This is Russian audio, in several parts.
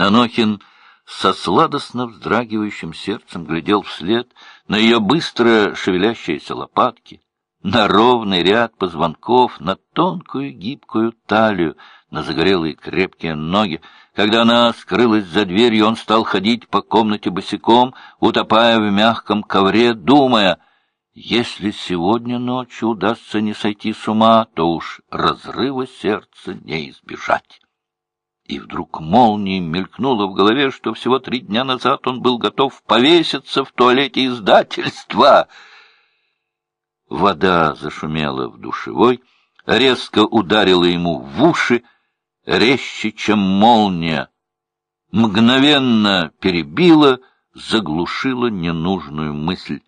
Анохин со сладостно вздрагивающим сердцем глядел вслед на ее быстро шевелящиеся лопатки, на ровный ряд позвонков, на тонкую гибкую талию, на загорелые крепкие ноги. Когда она скрылась за дверью, он стал ходить по комнате босиком, утопая в мягком ковре, думая, если сегодня ночью удастся не сойти с ума, то уж разрыва сердца не избежать. И вдруг молнией мелькнуло в голове, что всего три дня назад он был готов повеситься в туалете издательства — Вода зашумела в душевой, резко ударила ему в уши, резче, чем молния, мгновенно перебила, заглушила ненужную мысль.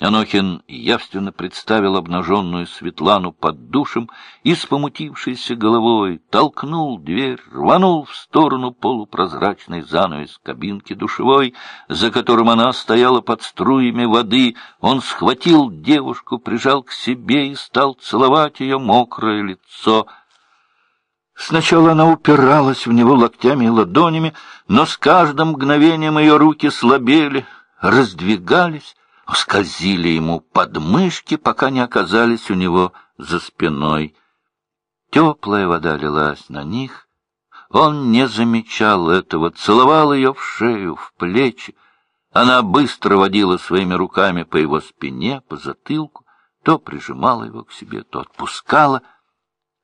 Анохин явственно представил обнаженную Светлану под душем и с помутившейся головой толкнул дверь, рванул в сторону полупрозрачной занавес кабинки душевой, за которым она стояла под струями воды. Он схватил девушку, прижал к себе и стал целовать ее мокрое лицо. Сначала она упиралась в него локтями и ладонями, но с каждым мгновением ее руки слабели, раздвигались, скользили ему под мышки, пока не оказались у него за спиной. Теплая вода лилась на них. Он не замечал этого, целовал ее в шею, в плечи. Она быстро водила своими руками по его спине, по затылку, то прижимала его к себе, то отпускала.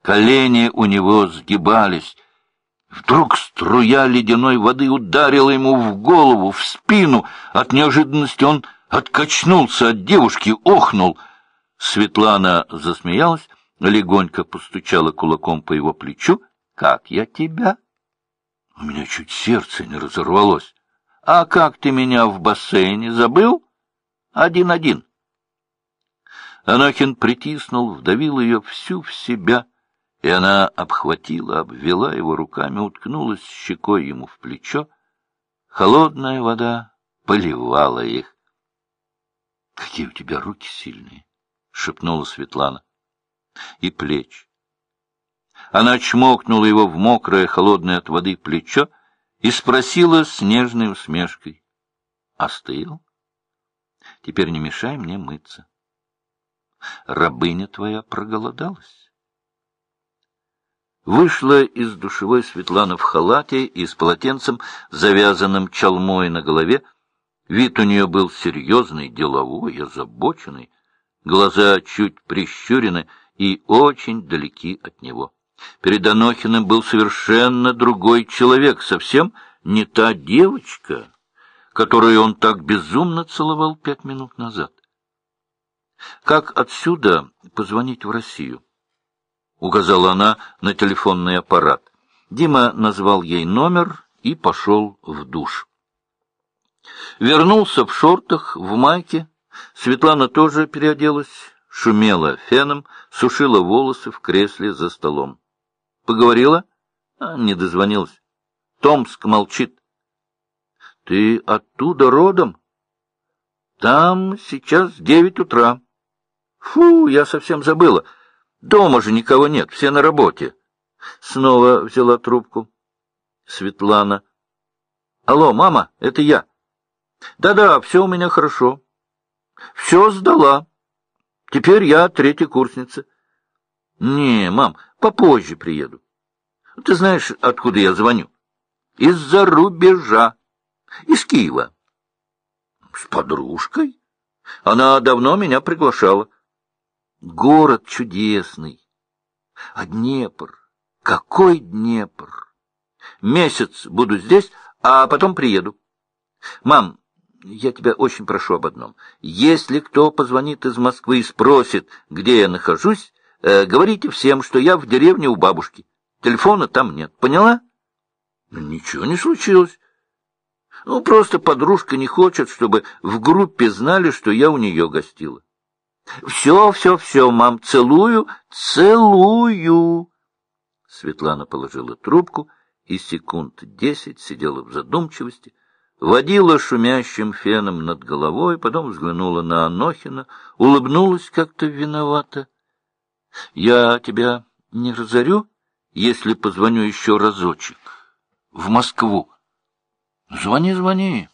Колени у него сгибались. Вдруг струя ледяной воды ударила ему в голову, в спину. От неожиданности он откачнулся от девушки, охнул. Светлана засмеялась, легонько постучала кулаком по его плечу. — Как я тебя? У меня чуть сердце не разорвалось. — А как ты меня в бассейне забыл? Один-один. Анохин притиснул, вдавил ее всю в себя, и она обхватила, обвела его руками, уткнулась щекой ему в плечо. Холодная вода поливала их. Какие у тебя руки сильные, — шепнула Светлана. И плечи. Она чмокнула его в мокрое, холодное от воды плечо и спросила с нежной усмешкой. — Остыл? Теперь не мешай мне мыться. Рабыня твоя проголодалась. Вышла из душевой Светлана в халате и с полотенцем, завязанным чалмой на голове, Вид у нее был серьезный, деловой, озабоченный, глаза чуть прищурены и очень далеки от него. Перед Анохиным был совершенно другой человек, совсем не та девочка, которую он так безумно целовал пять минут назад. «Как отсюда позвонить в Россию?» — указала она на телефонный аппарат. Дима назвал ей номер и пошел в душ. Вернулся в шортах, в майке. Светлана тоже переоделась, шумела феном, сушила волосы в кресле за столом. Поговорила? А, не дозвонилась. Томск молчит. Ты оттуда родом? Там сейчас девять утра. Фу, я совсем забыла. Дома же никого нет, все на работе. Снова взяла трубку. Светлана. Алло, мама, это я. Да-да, все у меня хорошо. Все сдала. Теперь я третья курсница. Не, мам, попозже приеду. Ты знаешь, откуда я звоню? Из-за рубежа. Из Киева. С подружкой? Она давно меня приглашала. Город чудесный. А Днепр? Какой Днепр? Месяц буду здесь, а потом приеду. Мам, я тебя очень прошу об одном. Если кто позвонит из Москвы и спросит, где я нахожусь, э, говорите всем, что я в деревне у бабушки. Телефона там нет. Поняла? Ничего не случилось. Ну, просто подружка не хочет, чтобы в группе знали, что я у нее гостила. Все, все, все, мам, целую, целую. Светлана положила трубку и секунд десять сидела в задумчивости, водила шумящим феном над головой, потом взглянула на Анохина, улыбнулась как-то виновато. — Я тебя не разорю, если позвоню еще разочек? В Москву. Звони, звони.